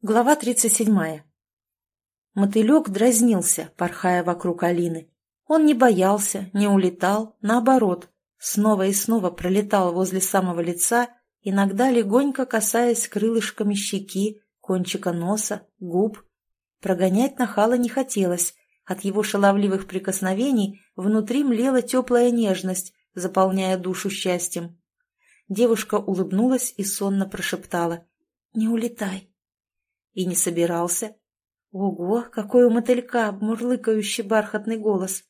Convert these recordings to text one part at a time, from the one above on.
Глава 37. Мотылек дразнился, порхая вокруг Алины. Он не боялся, не улетал, наоборот, снова и снова пролетал возле самого лица, иногда легонько касаясь крылышками щеки, кончика носа, губ. Прогонять нахала не хотелось, от его шаловливых прикосновений внутри млела теплая нежность, заполняя душу счастьем. Девушка улыбнулась и сонно прошептала «Не улетай» и не собирался. Ого, какой у мотылька мурлыкающий бархатный голос,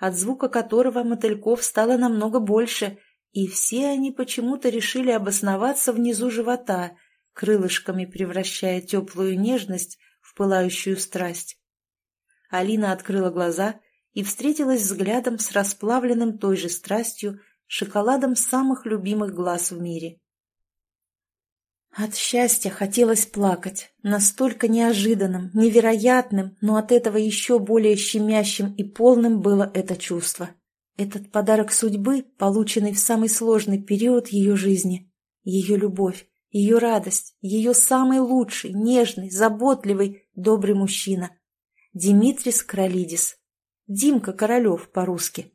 от звука которого мотыльков стало намного больше, и все они почему-то решили обосноваться внизу живота, крылышками превращая теплую нежность в пылающую страсть. Алина открыла глаза и встретилась взглядом с расплавленным той же страстью шоколадом самых любимых глаз в мире. От счастья хотелось плакать, настолько неожиданным, невероятным, но от этого еще более щемящим и полным было это чувство. Этот подарок судьбы, полученный в самый сложный период ее жизни. Ее любовь, ее радость, ее самый лучший, нежный, заботливый, добрый мужчина. Димитрис Кролидис. Димка Королев по-русски.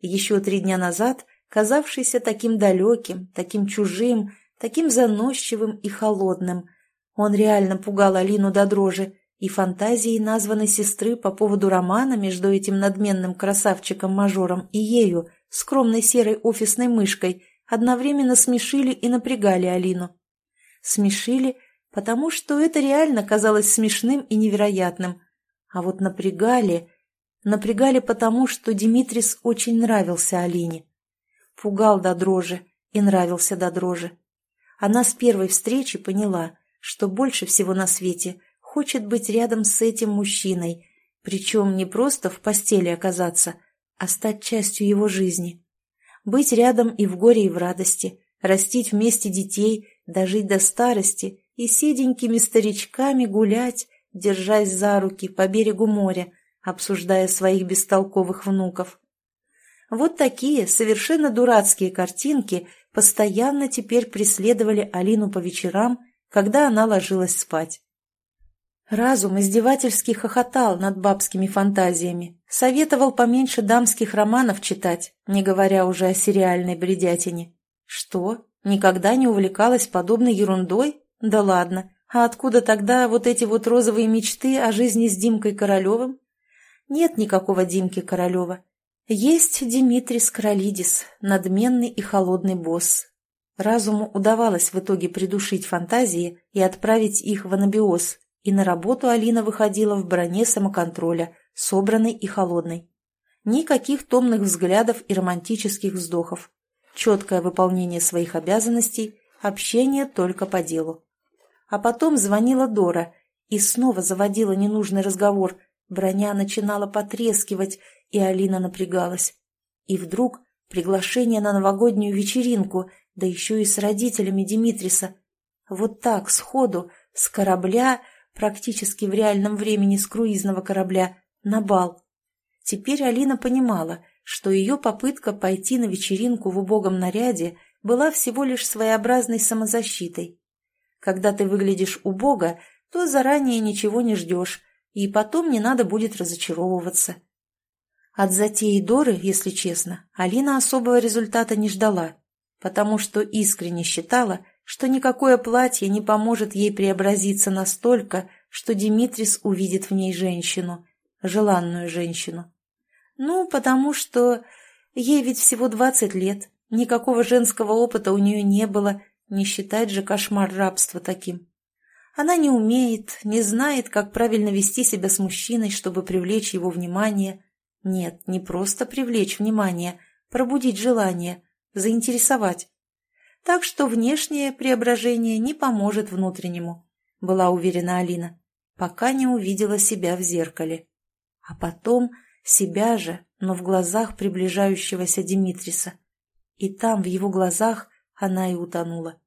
Еще три дня назад, казавшийся таким далеким, таким чужим, таким заносчивым и холодным. Он реально пугал Алину до дрожи, и фантазии названной сестры по поводу романа между этим надменным красавчиком-мажором и ею, скромной серой офисной мышкой, одновременно смешили и напрягали Алину. Смешили, потому что это реально казалось смешным и невероятным. А вот напрягали... Напрягали потому, что Димитрис очень нравился Алине. Пугал до дрожи и нравился до дрожи. Она с первой встречи поняла, что больше всего на свете хочет быть рядом с этим мужчиной, причем не просто в постели оказаться, а стать частью его жизни. Быть рядом и в горе, и в радости, растить вместе детей, дожить до старости и седенькими старичками гулять, держась за руки по берегу моря, обсуждая своих бестолковых внуков. Вот такие совершенно дурацкие картинки постоянно теперь преследовали Алину по вечерам, когда она ложилась спать. Разум издевательски хохотал над бабскими фантазиями, советовал поменьше дамских романов читать, не говоря уже о сериальной бредятине. Что, никогда не увлекалась подобной ерундой? Да ладно, а откуда тогда вот эти вот розовые мечты о жизни с Димкой Королевым? Нет никакого Димки Королева. Есть Димитрис Кролидис, надменный и холодный босс. Разуму удавалось в итоге придушить фантазии и отправить их в анабиоз, и на работу Алина выходила в броне самоконтроля, собранной и холодной. Никаких томных взглядов и романтических вздохов. Четкое выполнение своих обязанностей, общение только по делу. А потом звонила Дора и снова заводила ненужный разговор. Броня начинала потрескивать, и Алина напрягалась. И вдруг приглашение на новогоднюю вечеринку, да еще и с родителями Димитриса. Вот так, сходу, с корабля, практически в реальном времени с круизного корабля, на бал. Теперь Алина понимала, что ее попытка пойти на вечеринку в убогом наряде была всего лишь своеобразной самозащитой. Когда ты выглядишь убого, то заранее ничего не ждешь, и потом не надо будет разочаровываться. От затеи Доры, если честно, Алина особого результата не ждала, потому что искренне считала, что никакое платье не поможет ей преобразиться настолько, что Димитрис увидит в ней женщину, желанную женщину. Ну, потому что ей ведь всего двадцать лет, никакого женского опыта у нее не было, не считать же кошмар рабства таким. Она не умеет, не знает, как правильно вести себя с мужчиной, чтобы привлечь его внимание, нет, не просто привлечь внимание, пробудить желание, заинтересовать. Так что внешнее преображение не поможет внутреннему, была уверена Алина, пока не увидела себя в зеркале. А потом себя же, но в глазах приближающегося Димитриса. И там, в его глазах, она и утонула.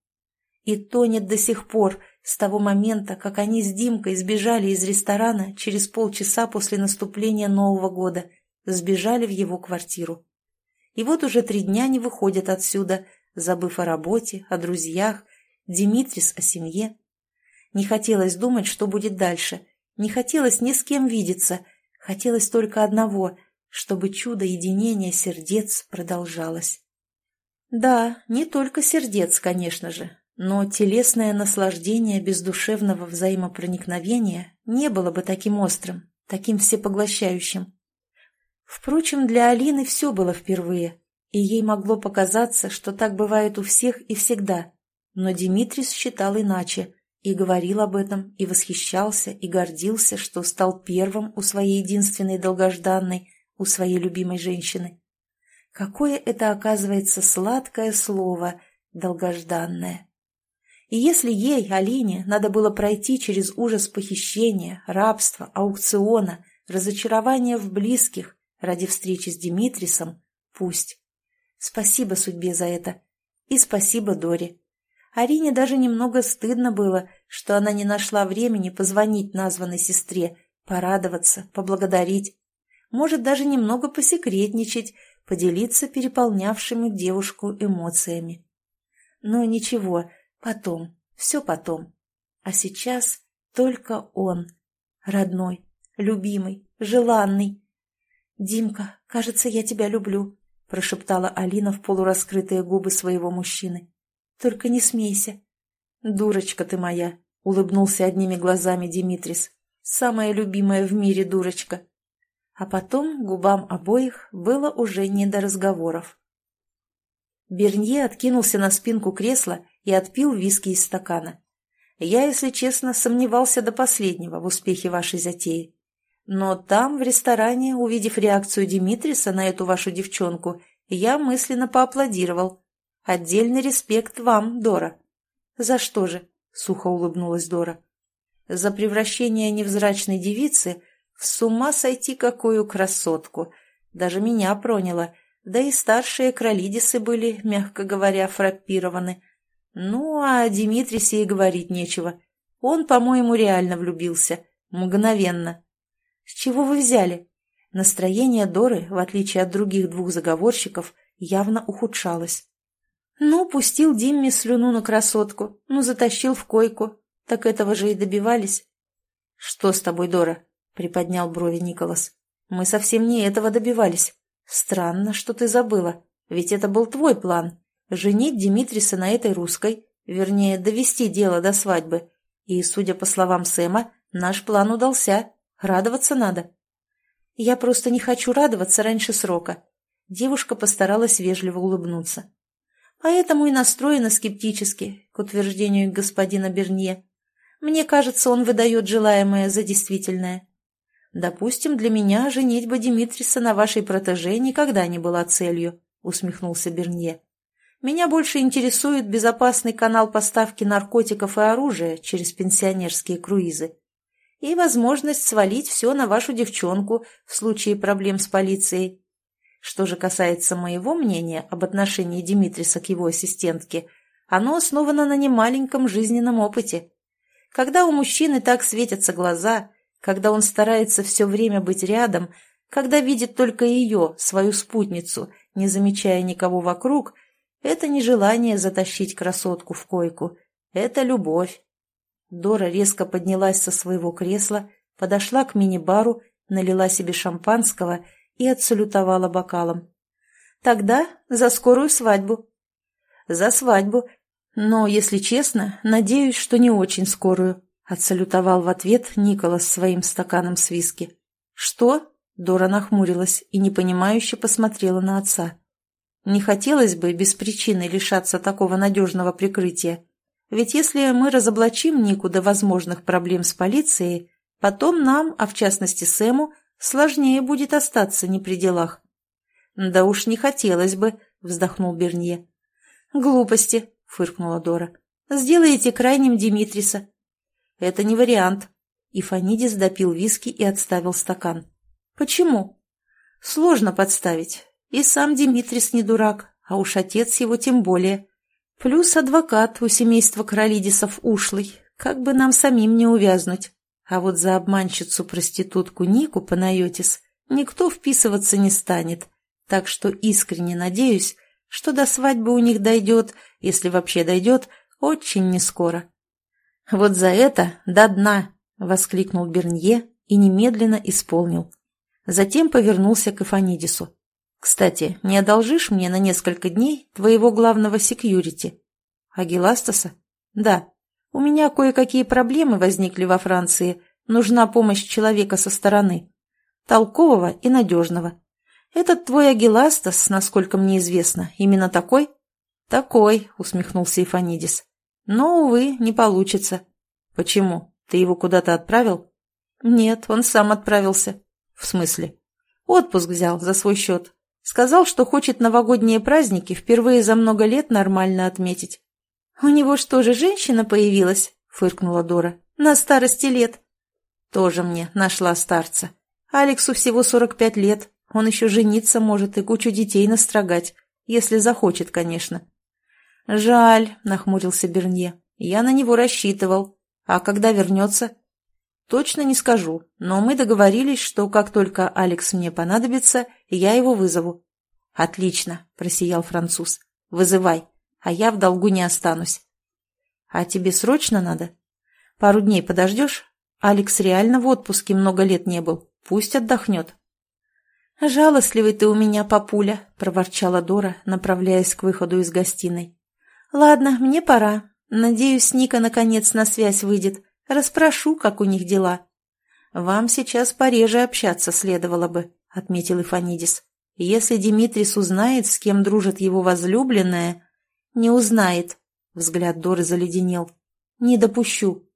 И тонет до сих пор, с того момента, как они с Димкой сбежали из ресторана через полчаса после наступления Нового года сбежали в его квартиру. И вот уже три дня не выходят отсюда, забыв о работе, о друзьях, Димитрис о семье. Не хотелось думать, что будет дальше. Не хотелось ни с кем видеться. Хотелось только одного, чтобы чудо единения сердец продолжалось. Да, не только сердец, конечно же, но телесное наслаждение бездушевного взаимопроникновения не было бы таким острым, таким всепоглощающим. Впрочем, для Алины все было впервые, и ей могло показаться, что так бывает у всех и всегда. Но Димитрис считал иначе, и говорил об этом, и восхищался, и гордился, что стал первым у своей единственной долгожданной, у своей любимой женщины. Какое это, оказывается, сладкое слово «долгожданное». И если ей, Алине, надо было пройти через ужас похищения, рабства, аукциона, разочарования в близких ради встречи с Димитрисом, пусть. Спасибо судьбе за это. И спасибо Доре. Арине даже немного стыдно было, что она не нашла времени позвонить названной сестре, порадоваться, поблагодарить. Может, даже немного посекретничать, поделиться переполнявшими девушку эмоциями. Но ничего, потом, все потом. А сейчас только он, родной, любимый, желанный. «Димка, кажется, я тебя люблю», — прошептала Алина в полураскрытые губы своего мужчины. «Только не смейся». «Дурочка ты моя», — улыбнулся одними глазами Димитрис. «Самая любимая в мире дурочка». А потом губам обоих было уже не до разговоров. Бернье откинулся на спинку кресла и отпил виски из стакана. «Я, если честно, сомневался до последнего в успехе вашей затеи. Но там, в ресторане, увидев реакцию Димитриса на эту вашу девчонку, я мысленно поаплодировал. Отдельный респект вам, Дора». «За что же?» — сухо улыбнулась Дора. «За превращение невзрачной девицы с ума сойти какую красотку! Даже меня проняло, да и старшие кролидисы были, мягко говоря, фраппированы. Ну, а о Димитрисе и говорить нечего. Он, по-моему, реально влюбился. Мгновенно. С чего вы взяли? Настроение Доры, в отличие от других двух заговорщиков, явно ухудшалось. Ну, пустил Димми слюну на красотку, ну, затащил в койку. Так этого же и добивались. Что с тобой, Дора? приподнял брови Николас. «Мы совсем не этого добивались. Странно, что ты забыла. Ведь это был твой план. Женить Димитриса на этой русской, вернее, довести дело до свадьбы. И, судя по словам Сэма, наш план удался. Радоваться надо». «Я просто не хочу радоваться раньше срока». Девушка постаралась вежливо улыбнуться. «Поэтому и настроена скептически к утверждению господина Бернье. Мне кажется, он выдает желаемое за действительное. «Допустим, для меня женитьба Димитриса на вашей протеже никогда не была целью», — усмехнулся Бернье. «Меня больше интересует безопасный канал поставки наркотиков и оружия через пенсионерские круизы. И возможность свалить все на вашу девчонку в случае проблем с полицией. Что же касается моего мнения об отношении Димитриса к его ассистентке, оно основано на немаленьком жизненном опыте. Когда у мужчины так светятся глаза — когда он старается все время быть рядом, когда видит только ее, свою спутницу, не замечая никого вокруг, это не желание затащить красотку в койку, это любовь. Дора резко поднялась со своего кресла, подошла к мини-бару, налила себе шампанского и отсалютовала бокалом. «Тогда за скорую свадьбу». «За свадьбу. Но, если честно, надеюсь, что не очень скорую», Отсалютовал в ответ Николас своим стаканом с виски. «Что?» — Дора нахмурилась и непонимающе посмотрела на отца. «Не хотелось бы без причины лишаться такого надежного прикрытия. Ведь если мы разоблачим Нику до возможных проблем с полицией, потом нам, а в частности Сэму, сложнее будет остаться не при делах». «Да уж не хотелось бы», — вздохнул Бернье. «Глупости», — фыркнула Дора. «Сделайте крайним Димитриса. «Это не вариант». И Фанидис допил виски и отставил стакан. «Почему?» «Сложно подставить. И сам Димитрис не дурак, а уж отец его тем более. Плюс адвокат у семейства Каролидисов ушлый. Как бы нам самим не увязнуть. А вот за обманщицу-проститутку Нику Панайотис никто вписываться не станет. Так что искренне надеюсь, что до свадьбы у них дойдет, если вообще дойдет, очень нескоро. Вот за это до дна!» — воскликнул Бернье и немедленно исполнил. Затем повернулся к Эфанидису. «Кстати, не одолжишь мне на несколько дней твоего главного секьюрити?» «Агиластаса?» «Да. У меня кое-какие проблемы возникли во Франции. Нужна помощь человека со стороны. Толкового и надежного. Этот твой Агиластас, насколько мне известно, именно такой?» «Такой», — усмехнулся Ифанидис. «Но, увы, не получится». «Почему? Ты его куда-то отправил?» «Нет, он сам отправился». «В смысле?» «Отпуск взял за свой счет. Сказал, что хочет новогодние праздники впервые за много лет нормально отметить». «У него что же, женщина появилась?» — фыркнула Дора. «На старости лет». «Тоже мне нашла старца. Алексу всего сорок пять лет. Он еще жениться может и кучу детей настрогать. Если захочет, конечно». «Жаль», — нахмурился Бернье. «Я на него рассчитывал. А когда вернется?» «Точно не скажу, но мы договорились, что как только Алекс мне понадобится, я его вызову». «Отлично», — просиял француз. «Вызывай, а я в долгу не останусь». «А тебе срочно надо? Пару дней подождешь? Алекс реально в отпуске много лет не был. Пусть отдохнет». «Жалостливый ты у меня, папуля», — проворчала Дора, направляясь к выходу из гостиной. «Ладно, мне пора. Надеюсь, Ника наконец на связь выйдет. Распрошу, как у них дела». «Вам сейчас пореже общаться следовало бы», — отметил Ифанидис. «Если Димитрис узнает, с кем дружит его возлюбленная...» «Не узнает», — взгляд Доры заледенел. «Не допущу.